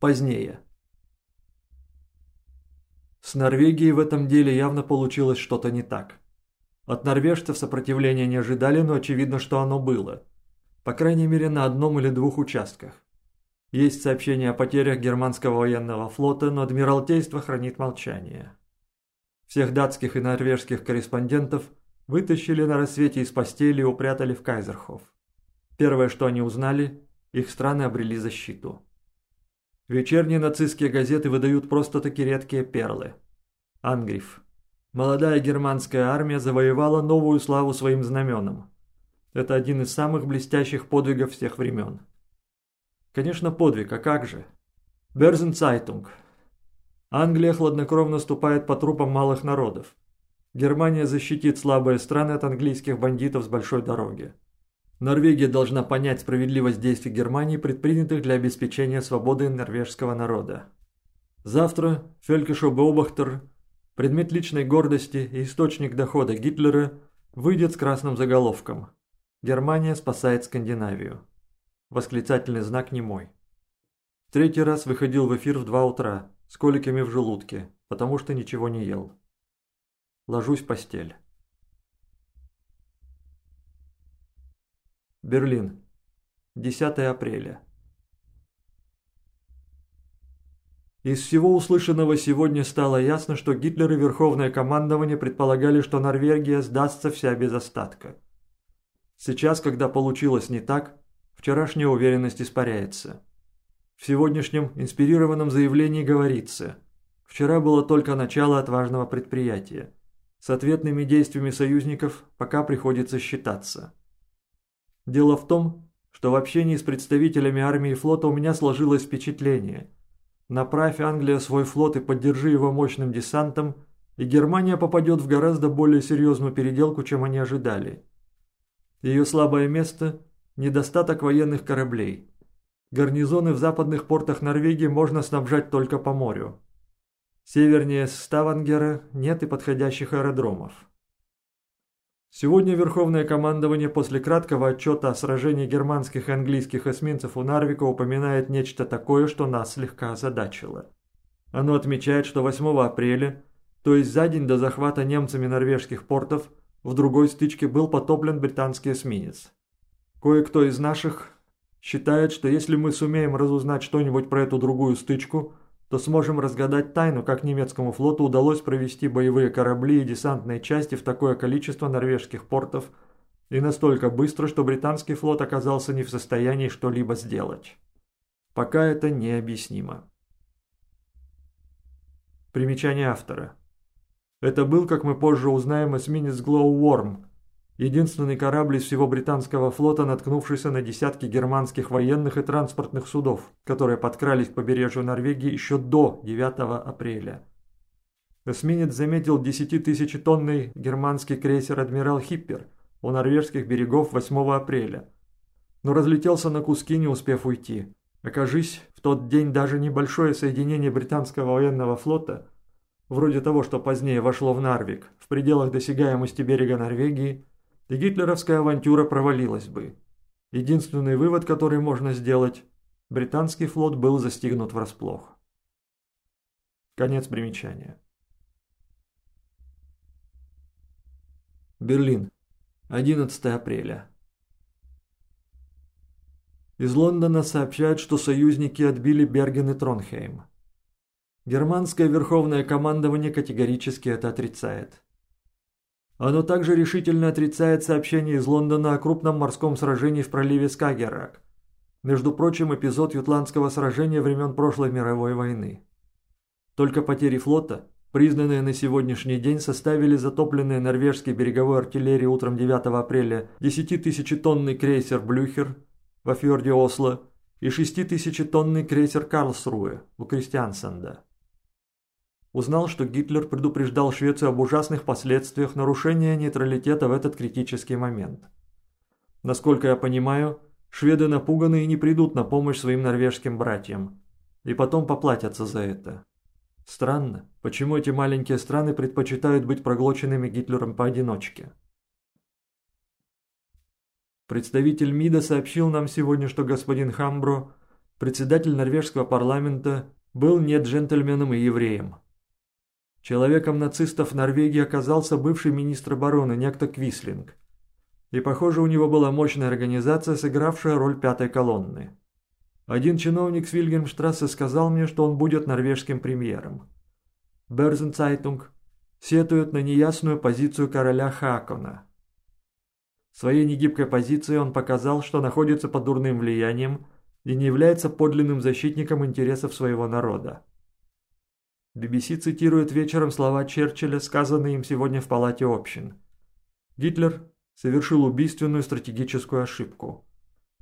Позднее. С Норвегией в этом деле явно получилось что-то не так. От норвежцев сопротивления не ожидали, но очевидно, что оно было. По крайней мере, на одном или двух участках. Есть сообщения о потерях германского военного флота, но Адмиралтейство хранит молчание. Всех датских и норвежских корреспондентов вытащили на рассвете из постели и упрятали в Кайзерхоф. Первое, что они узнали, их страны обрели защиту. Вечерние нацистские газеты выдают просто-таки редкие перлы. Ангриф. Молодая германская армия завоевала новую славу своим знаменом. Это один из самых блестящих подвигов всех времен. Конечно, подвиг, а как же? Берзенцайтунг. Англия хладнокровно ступает по трупам малых народов. Германия защитит слабые страны от английских бандитов с большой дороги. Норвегия должна понять справедливость действий Германии, предпринятых для обеспечения свободы норвежского народа. Завтра Фелькешо Беобахтер, предмет личной гордости и источник дохода Гитлера, выйдет с красным заголовком «Германия спасает Скандинавию». Восклицательный знак не мой. Третий раз выходил в эфир в два утра, с коликами в желудке, потому что ничего не ел. Ложусь в постель. Берлин. 10 апреля. Из всего услышанного сегодня стало ясно, что Гитлер и Верховное командование предполагали, что Норвегия сдастся вся без остатка. Сейчас, когда получилось не так, вчерашняя уверенность испаряется. В сегодняшнем инспирированном заявлении говорится «Вчера было только начало отважного предприятия. С ответными действиями союзников пока приходится считаться». Дело в том, что в общении с представителями армии и флота у меня сложилось впечатление. Направь Англия свой флот и поддержи его мощным десантом, и Германия попадет в гораздо более серьезную переделку, чем они ожидали. Ее слабое место – недостаток военных кораблей. Гарнизоны в западных портах Норвегии можно снабжать только по морю. Севернее Ставангера нет и подходящих аэродромов. Сегодня Верховное командование после краткого отчета о сражении германских и английских эсминцев у Нарвика упоминает нечто такое, что нас слегка озадачило. Оно отмечает, что 8 апреля, то есть за день до захвата немцами норвежских портов, в другой стычке был потоплен британский эсминец. Кое-кто из наших считает, что если мы сумеем разузнать что-нибудь про эту другую стычку – то сможем разгадать тайну, как немецкому флоту удалось провести боевые корабли и десантные части в такое количество норвежских портов и настолько быстро, что британский флот оказался не в состоянии что-либо сделать. Пока это необъяснимо. Примечание автора. Это был, как мы позже узнаем, эсминец Glowworm, единственный корабль из всего британского флота, наткнувшийся на десятки германских военных и транспортных судов, которые подкрались к побережью Норвегии еще до 9 апреля. Эсминец заметил 10-тысячетонный германский крейсер «Адмирал Хиппер» у норвежских берегов 8 апреля, но разлетелся на куски, не успев уйти. Окажись, в тот день даже небольшое соединение британского военного флота, вроде того, что позднее вошло в Нарвик, в пределах досягаемости берега Норвегии, и гитлеровская авантюра провалилась бы. Единственный вывод, который можно сделать – британский флот был застигнут врасплох. Конец примечания. Берлин. 11 апреля. Из Лондона сообщают, что союзники отбили Берген и Тронхейм. Германское верховное командование категорически это отрицает. Оно также решительно отрицает сообщение из Лондона о крупном морском сражении в проливе Скагеррак. Между прочим, эпизод Ютландского сражения времен прошлой мировой войны. Только потери флота, признанные на сегодняшний день, составили затопленные норвежской береговой артиллерии утром 9 апреля 10-тысячетонный крейсер «Блюхер» во фьорде Осло и 6-тысячетонный крейсер «Карлсруэ» у Кристиансенда. Узнал, что Гитлер предупреждал Швецию об ужасных последствиях нарушения нейтралитета в этот критический момент. Насколько я понимаю, шведы напуганы и не придут на помощь своим норвежским братьям. И потом поплатятся за это. Странно, почему эти маленькие страны предпочитают быть проглоченными Гитлером поодиночке. Представитель МИДа сообщил нам сегодня, что господин Хамбро председатель норвежского парламента, был не джентльменом и евреем. Человеком нацистов Норвегии оказался бывший министр обороны, некто Квислинг. И, похоже, у него была мощная организация, сыгравшая роль пятой колонны. Один чиновник с Вильгельмштрассе сказал мне, что он будет норвежским премьером. Берзенцайтунг сетует на неясную позицию короля Хакона. Своей негибкой позицией он показал, что находится под дурным влиянием и не является подлинным защитником интересов своего народа. BBC цитирует вечером слова Черчилля, сказанные им сегодня в Палате общин. Гитлер совершил убийственную стратегическую ошибку,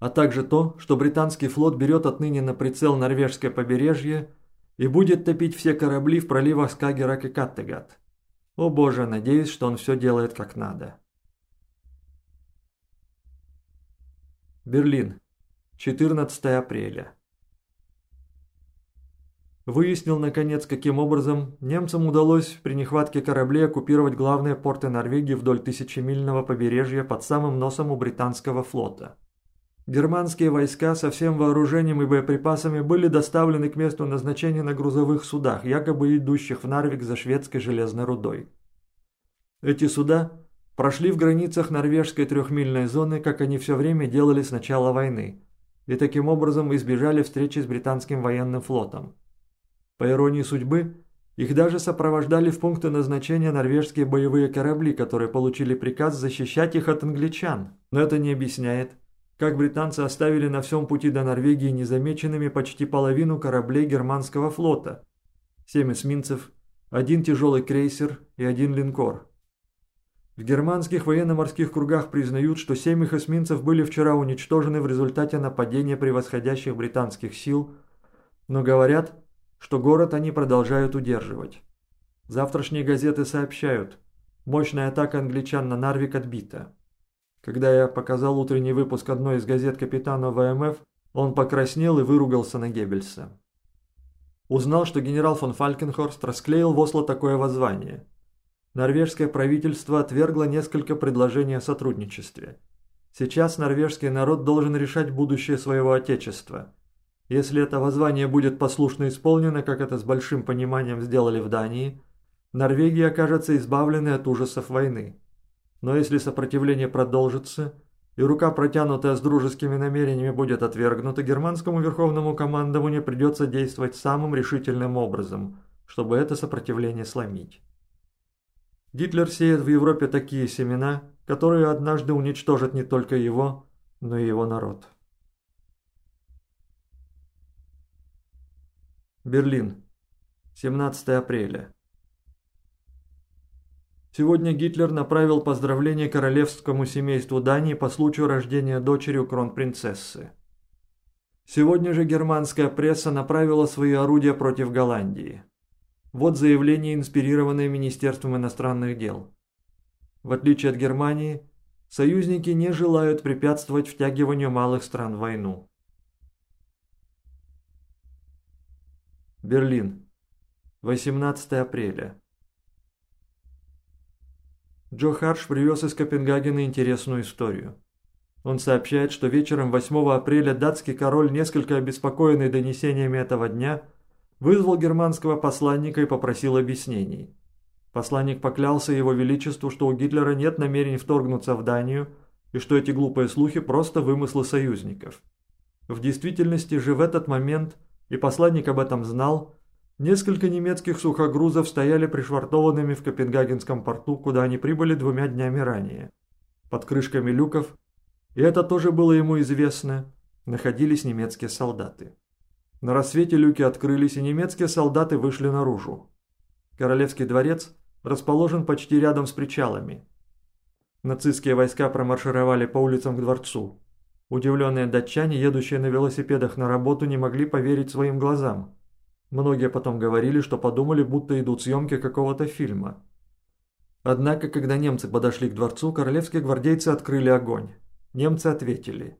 а также то, что британский флот берет отныне на прицел норвежское побережье и будет топить все корабли в проливах Скагерак и Каттегат. О боже, надеюсь, что он все делает как надо. Берлин. 14 апреля. Выяснил, наконец, каким образом немцам удалось при нехватке кораблей оккупировать главные порты Норвегии вдоль тысячемильного побережья под самым носом у британского флота. Германские войска со всем вооружением и боеприпасами были доставлены к месту назначения на грузовых судах, якобы идущих в Нарвик за шведской железной рудой. Эти суда прошли в границах норвежской трехмильной зоны, как они все время делали с начала войны, и таким образом избежали встречи с британским военным флотом. По иронии судьбы, их даже сопровождали в пункты назначения норвежские боевые корабли, которые получили приказ защищать их от англичан. Но это не объясняет, как британцы оставили на всем пути до Норвегии незамеченными почти половину кораблей германского флота. Семь эсминцев, один тяжелый крейсер и один линкор. В германских военно-морских кругах признают, что семь их эсминцев были вчера уничтожены в результате нападения превосходящих британских сил, но говорят, что город они продолжают удерживать. Завтрашние газеты сообщают, мощная атака англичан на Нарвик отбита. Когда я показал утренний выпуск одной из газет капитану ВМФ, он покраснел и выругался на Геббельса. Узнал, что генерал фон Фалькенхорст расклеил в Осло такое воззвание – Норвежское правительство отвергло несколько предложений о сотрудничестве. Сейчас норвежский народ должен решать будущее своего отечества. Если это воззвание будет послушно исполнено, как это с большим пониманием сделали в Дании, Норвегия окажется избавленной от ужасов войны. Но если сопротивление продолжится, и рука, протянутая с дружескими намерениями, будет отвергнута, германскому верховному командованию придется действовать самым решительным образом, чтобы это сопротивление сломить. Гитлер сеет в Европе такие семена, которые однажды уничтожат не только его, но и его народ. Берлин. 17 апреля. Сегодня Гитлер направил поздравление королевскому семейству Дании по случаю рождения дочери у кронпринцессы. Сегодня же германская пресса направила свои орудия против Голландии. Вот заявление, инспирированное Министерством иностранных дел. В отличие от Германии, союзники не желают препятствовать втягиванию малых стран в войну. Берлин. 18 апреля. Джо Харш привез из Копенгагена интересную историю. Он сообщает, что вечером 8 апреля датский король, несколько обеспокоенный донесениями этого дня, вызвал германского посланника и попросил объяснений. Посланник поклялся его величеству, что у Гитлера нет намерений вторгнуться в Данию и что эти глупые слухи просто вымыслы союзников. В действительности же в этот момент, и посланник об этом знал, несколько немецких сухогрузов стояли пришвартованными в Копенгагенском порту, куда они прибыли двумя днями ранее. Под крышками люков, и это тоже было ему известно, находились немецкие солдаты. На рассвете люки открылись, и немецкие солдаты вышли наружу. Королевский дворец расположен почти рядом с причалами. Нацистские войска промаршировали по улицам к дворцу. Удивленные датчане, едущие на велосипедах на работу, не могли поверить своим глазам. Многие потом говорили, что подумали, будто идут съемки какого-то фильма. Однако, когда немцы подошли к дворцу, королевские гвардейцы открыли огонь. Немцы ответили.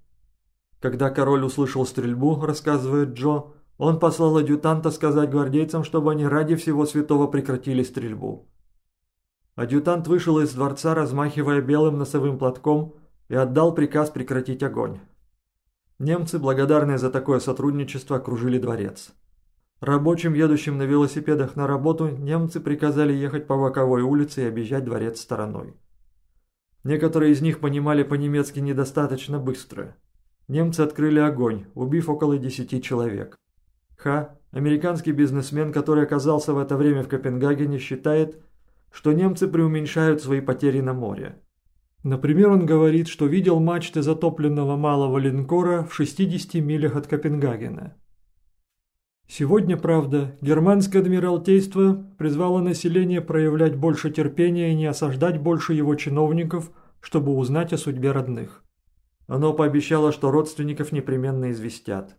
Когда король услышал стрельбу, рассказывает Джо, он послал адъютанта сказать гвардейцам, чтобы они ради всего святого прекратили стрельбу. Адъютант вышел из дворца, размахивая белым носовым платком, и отдал приказ прекратить огонь. Немцы, благодарные за такое сотрудничество, окружили дворец. Рабочим, едущим на велосипедах на работу, немцы приказали ехать по боковой улице и объезжать дворец стороной. Некоторые из них понимали по-немецки недостаточно быстро. Немцы открыли огонь, убив около десяти человек. Ха, американский бизнесмен, который оказался в это время в Копенгагене, считает, что немцы преуменьшают свои потери на море. Например, он говорит, что видел мачты затопленного малого линкора в 60 милях от Копенгагена. Сегодня, правда, германское адмиралтейство призвало население проявлять больше терпения и не осаждать больше его чиновников, чтобы узнать о судьбе родных. Оно пообещало, что родственников непременно известят.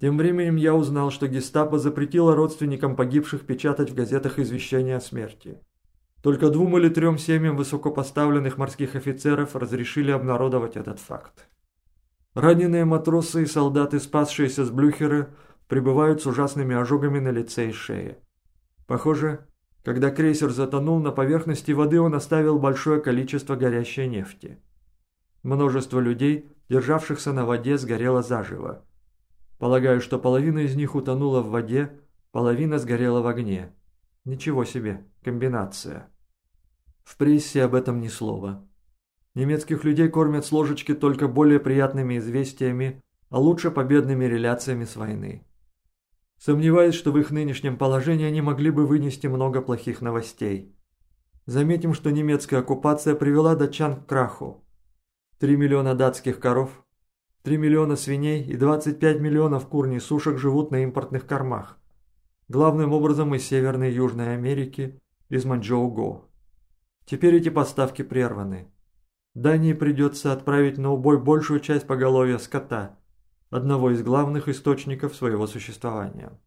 Тем временем я узнал, что гестапо запретило родственникам погибших печатать в газетах извещения о смерти. Только двум или трем семьям высокопоставленных морских офицеров разрешили обнародовать этот факт. Раненые матросы и солдаты, спасшиеся с Блюхера, пребывают с ужасными ожогами на лице и шее. Похоже, когда крейсер затонул, на поверхности воды он оставил большое количество горящей нефти. Множество людей, державшихся на воде, сгорело заживо. Полагаю, что половина из них утонула в воде, половина сгорела в огне. Ничего себе, комбинация. В прессе об этом ни слова. Немецких людей кормят с ложечки только более приятными известиями, а лучше победными реляциями с войны. Сомневаюсь, что в их нынешнем положении они могли бы вынести много плохих новостей. Заметим, что немецкая оккупация привела датчан к краху. 3 миллиона датских коров, 3 миллиона свиней и 25 миллионов кур несушек живут на импортных кормах. Главным образом из Северной и Южной Америки, из Манчжоу-Го. Теперь эти поставки прерваны. Дании придется отправить на убой большую часть поголовья скота – одного из главных источников своего существования.